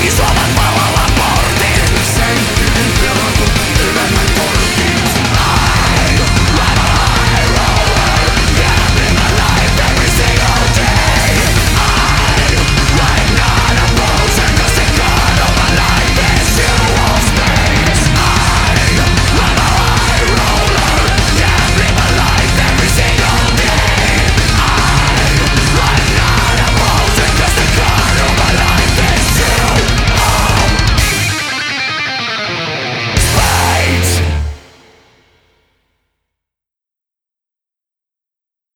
days of